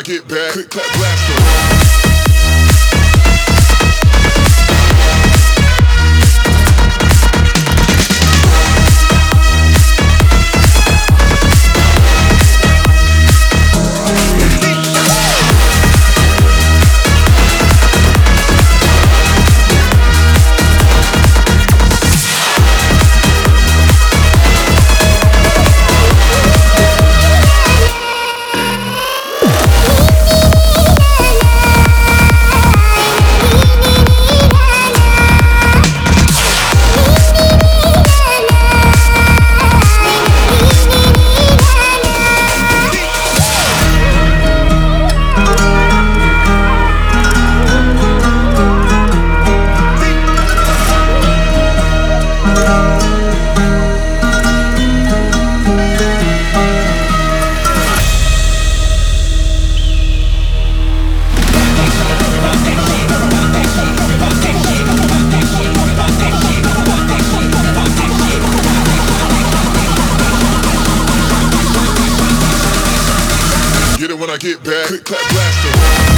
I get back. Click, clap, blaster. Get back. Click, clap, blaster.